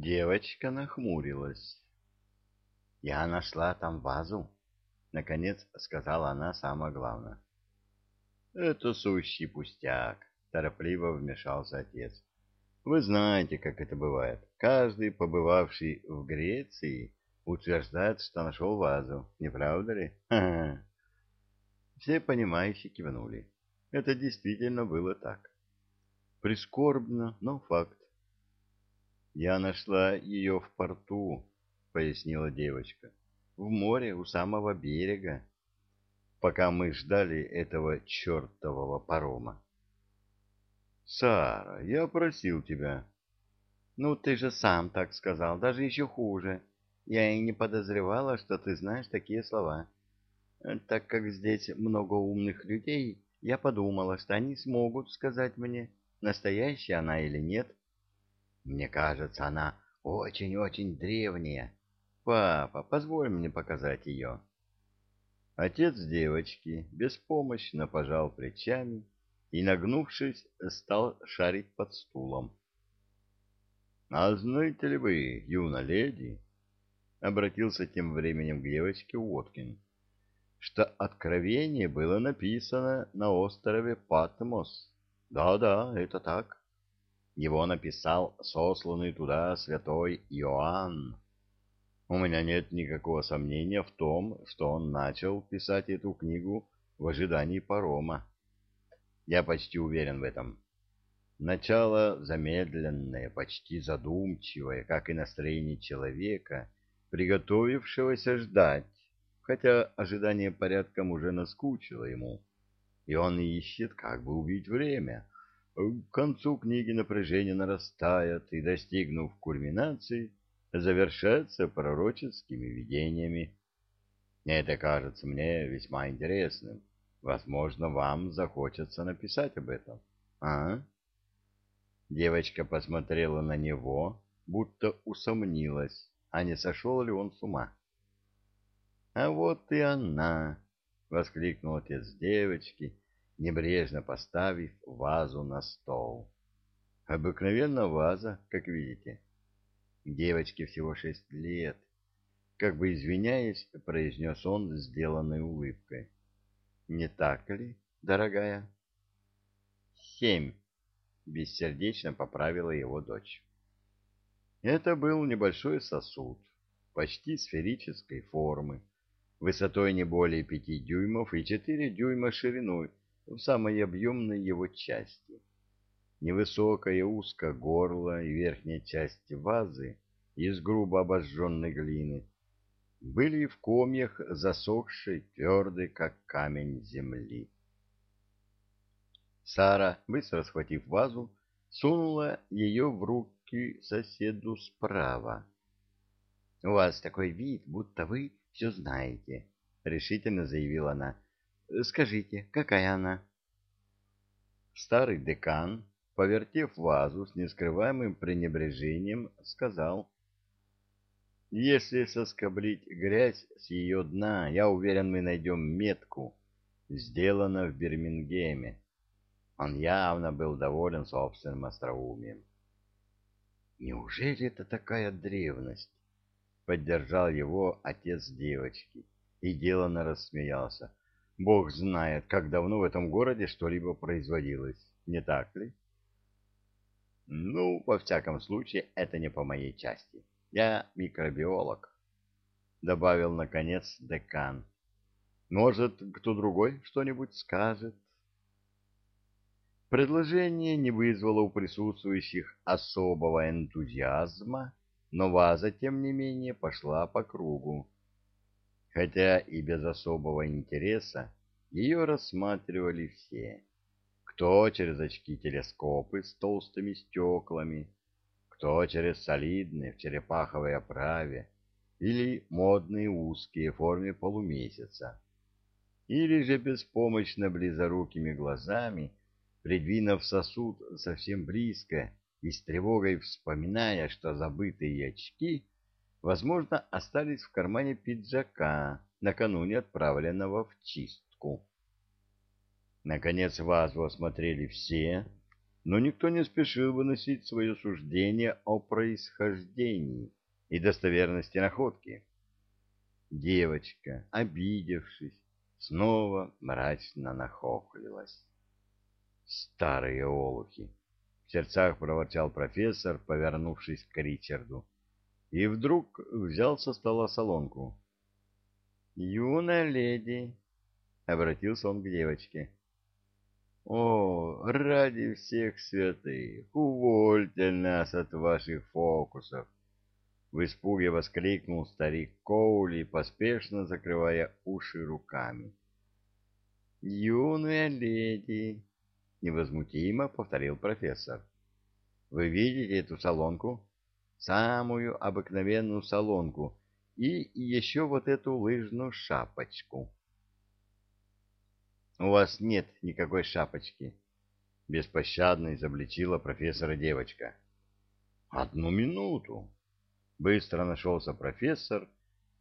Девочка нахмурилась. «Я нашла там вазу», — наконец сказала она самое главное. «Это сущий пустяк», — торопливо вмешался отец. «Вы знаете, как это бывает. Каждый, побывавший в Греции, утверждает, что нашел вазу. Не правда ли? Ха -ха. Все понимающие кивнули. Это действительно было так. Прискорбно, но факт. Я нашла ее в порту, пояснила девочка. В море у самого берега, пока мы ждали этого чертового парома. Сара, я просил тебя. Ну, ты же сам так сказал, даже еще хуже. Я и не подозревала, что ты знаешь такие слова. Так как здесь много умных людей, я подумала, что они смогут сказать мне, настоящая она или нет. Мне кажется, она очень-очень древняя. Папа, позволь мне показать ее. Отец девочки беспомощно пожал плечами и, нагнувшись, стал шарить под стулом. — А знаете ли вы, юна леди, — обратился тем временем к девочке Уоткин, — что откровение было написано на острове Патмос? Да-да, это так. Его написал сосланный туда святой Иоанн. У меня нет никакого сомнения в том, что он начал писать эту книгу в ожидании парома. Я почти уверен в этом. Начало замедленное, почти задумчивое, как и настроение человека, приготовившегося ждать, хотя ожидание порядком уже наскучило ему, и он ищет, как бы убить время, к концу книги напряжение нарастает и, достигнув кульминации, завершается пророческими видениями. Это кажется мне весьма интересным. Возможно, вам захочется написать об этом. А? Девочка посмотрела на него, будто усомнилась, а не сошел ли он с ума. — А вот и она! — воскликнул отец девочки небрежно поставив вазу на стол. Обыкновенная ваза, как видите. Девочке всего шесть лет. Как бы извиняясь, произнес он сделанной улыбкой. Не так ли, дорогая? Семь. Бессердечно поправила его дочь. Это был небольшой сосуд, почти сферической формы, высотой не более пяти дюймов и четыре дюйма шириной, в самой объемной его части. Невысокое узкое горло и верхняя часть вазы из грубо обожженной глины были в комьях засохшей, твердой, как камень земли. Сара, быстро схватив вазу, сунула ее в руки соседу справа. — У вас такой вид, будто вы все знаете, — решительно заявила она. Скажите, какая она? Старый декан, повертев вазу с нескрываемым пренебрежением, сказал. Если соскоблить грязь с ее дна, я уверен, мы найдем метку, сделанную в Бирмингеме. Он явно был доволен собственным остроумием. «Неужели это такая древность?» — поддержал его отец девочки и деланно рассмеялся. Бог знает, как давно в этом городе что-либо производилось, не так ли? Ну, во всяком случае, это не по моей части. Я микробиолог, — добавил, наконец, декан. Может, кто другой что-нибудь скажет? Предложение не вызвало у присутствующих особого энтузиазма, но ваза, тем не менее, пошла по кругу хотя и без особого интереса ее рассматривали все. Кто через очки-телескопы с толстыми стеклами, кто через солидные в черепаховой оправе или модные узкие в форме полумесяца, или же беспомощно близорукими глазами, придвинув сосуд совсем близко и с тревогой вспоминая, что забытые очки — возможно, остались в кармане пиджака, накануне отправленного в чистку. Наконец вазу осмотрели все, но никто не спешил выносить свое суждение о происхождении и достоверности находки. Девочка, обидевшись, снова мрачно нахохлилась. Старые олухи! В сердцах проворчал профессор, повернувшись к Ричарду, и вдруг взял со стола солонку. «Юная леди!» — обратился он к девочке. «О, ради всех святых, увольте нас от ваших фокусов!» В испуге воскликнул старик Коули, поспешно закрывая уши руками. «Юная леди!» — невозмутимо повторил профессор. «Вы видите эту солонку? Самую обыкновенную солонку и еще вот эту лыжную шапочку». «У вас нет никакой шапочки», — беспощадно изобличила профессора девочка. «Одну минуту», Быстро нашелся профессор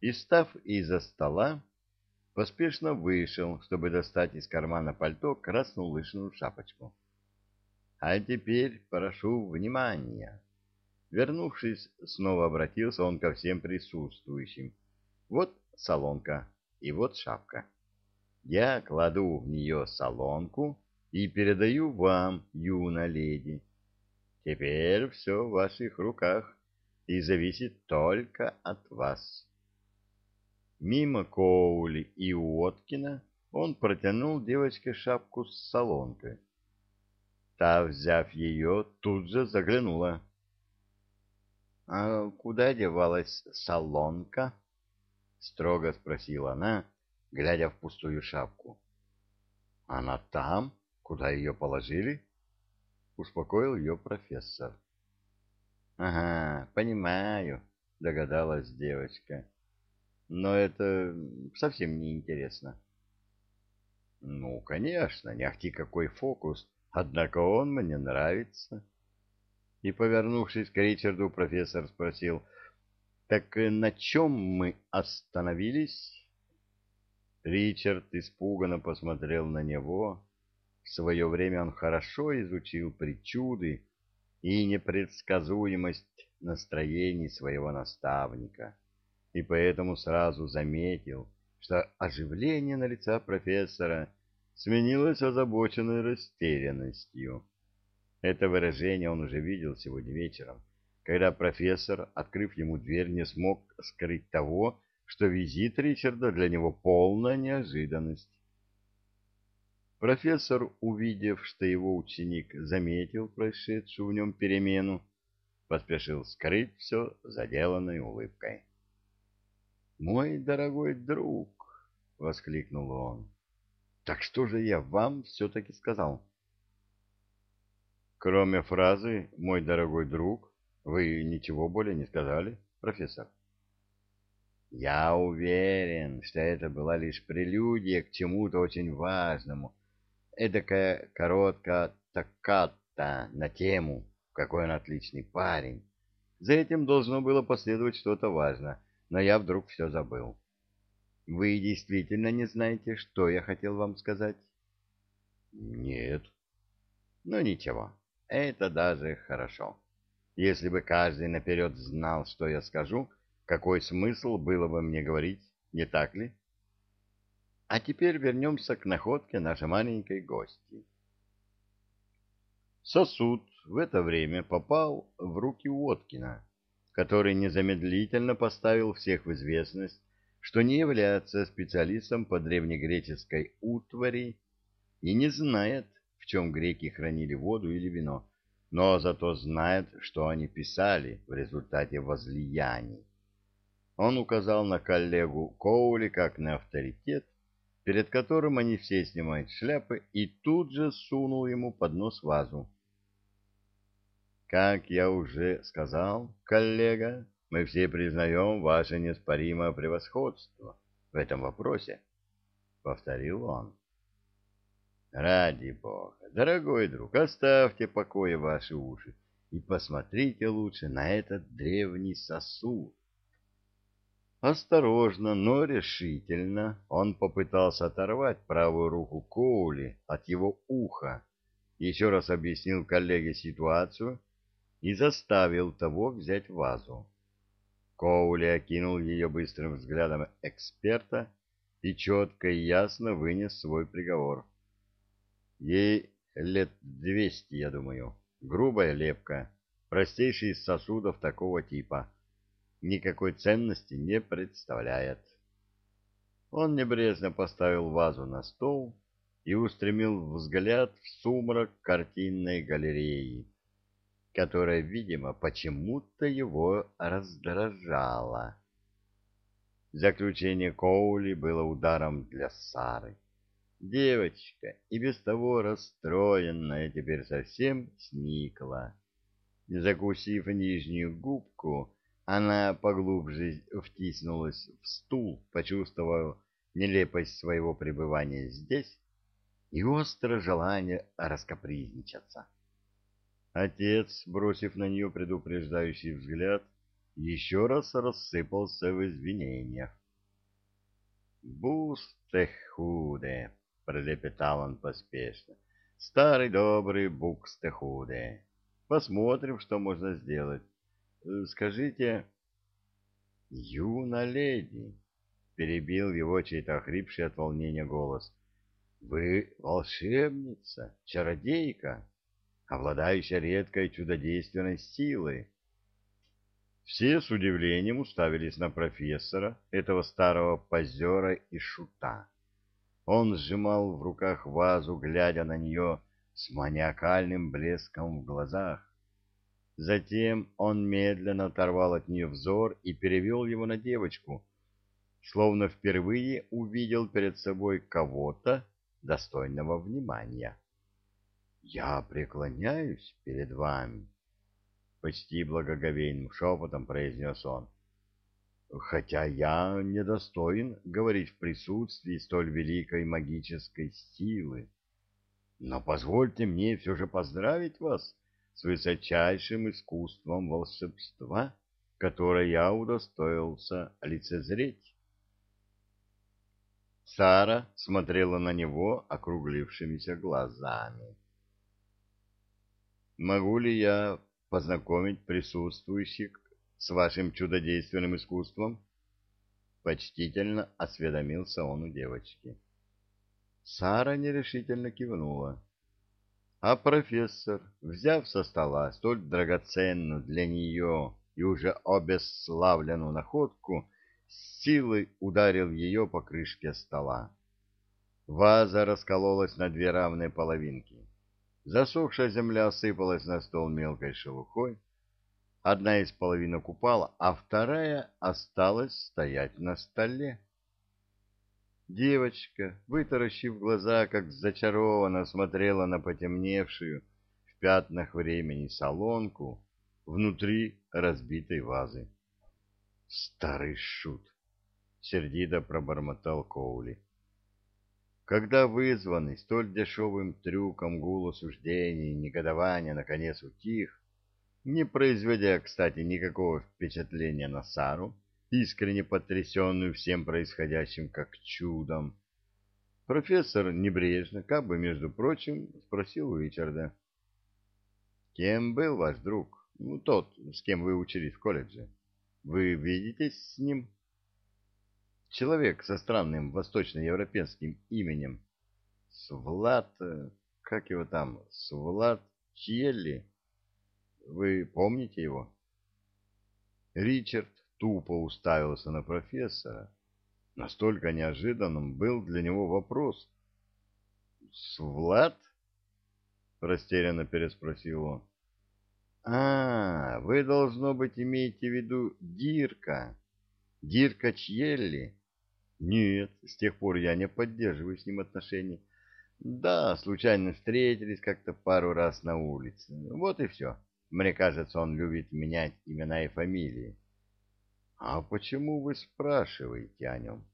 и, став из-за стола, поспешно вышел, чтобы достать из кармана пальто красную лыжную шапочку. А теперь прошу внимания. Вернувшись, снова обратился он ко всем присутствующим. Вот солонка и вот шапка. Я кладу в нее солонку и передаю вам, юна леди. Теперь все в ваших руках и зависит только от вас. Мимо Коули и Уоткина он протянул девочке шапку с солонкой. Та, взяв ее, тут же заглянула. — А куда девалась солонка? — строго спросила она, глядя в пустую шапку. — Она там, куда ее положили? — успокоил ее профессор. Ага, понимаю, догадалась девочка. Но это совсем не интересно. Ну, конечно, не ахти какой фокус, однако он мне нравится. И, повернувшись к Ричарду, профессор спросил, так на чем мы остановились? Ричард испуганно посмотрел на него. В свое время он хорошо изучил причуды, и непредсказуемость настроений своего наставника, и поэтому сразу заметил, что оживление на лице профессора сменилось озабоченной растерянностью. Это выражение он уже видел сегодня вечером, когда профессор, открыв ему дверь, не смог скрыть того, что визит Ричарда для него полная неожиданность. Профессор, увидев, что его ученик заметил происшедшую в нем перемену, поспешил скрыть все заделанной улыбкой. «Мой дорогой друг!» — воскликнул он. «Так что же я вам все-таки сказал?» «Кроме фразы «мой дорогой друг», вы ничего более не сказали, профессор?» «Я уверен, что это была лишь прелюдия к чему-то очень важному» эдакая короткая такката на тему, какой он отличный парень. За этим должно было последовать что-то важное, но я вдруг все забыл. Вы действительно не знаете, что я хотел вам сказать? Нет. Ну ничего, это даже хорошо. Если бы каждый наперед знал, что я скажу, какой смысл было бы мне говорить, не так ли? А теперь вернемся к находке нашей маленькой гости. Сосуд в это время попал в руки Уоткина, который незамедлительно поставил всех в известность, что не является специалистом по древнегреческой утвари и не знает, в чем греки хранили воду или вино, но зато знает, что они писали в результате возлияний. Он указал на коллегу Коули как на авторитет, перед которым они все снимают шляпы, и тут же сунул ему под нос вазу. Как я уже сказал, коллега, мы все признаем ваше неоспоримое превосходство в этом вопросе, — повторил он. Ради бога, дорогой друг, оставьте покоя ваши уши и посмотрите лучше на этот древний сосуд. Осторожно, но решительно он попытался оторвать правую руку Коули от его уха еще раз объяснил коллеге ситуацию и заставил того взять вазу. Коули окинул ее быстрым взглядом эксперта и четко и ясно вынес свой приговор. Ей лет двести, я думаю. Грубая лепка, простейший из сосудов такого типа. Никакой ценности не представляет. Он небрежно поставил вазу на стол и устремил взгляд в сумрак картинной галереи, которая, видимо, почему-то его раздражала. Заключение Коули было ударом для Сары. Девочка, и без того расстроенная, теперь совсем сникла. Закусив нижнюю губку, она поглубже втиснулась в стул, почувствовав нелепость своего пребывания здесь и острое желание раскопризничаться. Отец, бросив на нее предупреждающий взгляд, еще раз рассыпался в извинениях. «Бустехуде!» — пролепетал он поспешно. «Старый добрый Букстехуде! Посмотрим, что можно сделать. Скажите...» «Юна леди!» — перебил его чей-то охрипший от волнения голос. «Вы волшебница, чародейка, обладающая редкой чудодейственной силой». Все с удивлением уставились на профессора, этого старого позера и шута. Он сжимал в руках вазу, глядя на нее с маниакальным блеском в глазах. Затем он медленно оторвал от нее взор и перевел его на девочку, словно впервые увидел перед собой кого-то, достойного внимания. «Я преклоняюсь перед вами», — почти благоговейным шепотом произнес он хотя я недостоин говорить в присутствии столь великой магической силы. Но позвольте мне все же поздравить вас с высочайшим искусством волшебства, которое я удостоился лицезреть. Сара смотрела на него округлившимися глазами. «Могу ли я познакомить присутствующих с вашим чудодейственным искусством? Почтительно осведомился он у девочки. Сара нерешительно кивнула. А профессор, взяв со стола столь драгоценную для нее и уже обесславленную находку, с силой ударил ее по крышке стола. Ваза раскололась на две равные половинки. Засохшая земля осыпалась на стол мелкой шелухой, Одна из половинок упала, а вторая осталась стоять на столе. Девочка, вытаращив глаза, как зачарованно смотрела на потемневшую в пятнах времени солонку внутри разбитой вазы. «Старый шут!» — сердито пробормотал Коули. Когда вызванный столь дешевым трюком гул осуждений и негодования наконец утих, не произведя, кстати, никакого впечатления на Сару, искренне потрясенную всем происходящим как чудом. Профессор небрежно, как бы, между прочим, спросил у Ричарда. «Кем был ваш друг? Ну, тот, с кем вы учились в колледже. Вы видитесь с ним?» «Человек со странным восточноевропейским именем. Свлад... Как его там? Свлад Чьелли?» Вы помните его? Ричард тупо уставился на профессора. Настолько неожиданным был для него вопрос. «Свлад?» — растерянно переспросил он. «А, вы, должно быть, имеете в виду Дирка. Дирка Чьелли?» «Нет, с тех пор я не поддерживаю с ним отношений. Да, случайно встретились как-то пару раз на улице. Вот и все». Мне кажется, он любит менять имена и фамилии. — А почему вы спрашиваете о нем?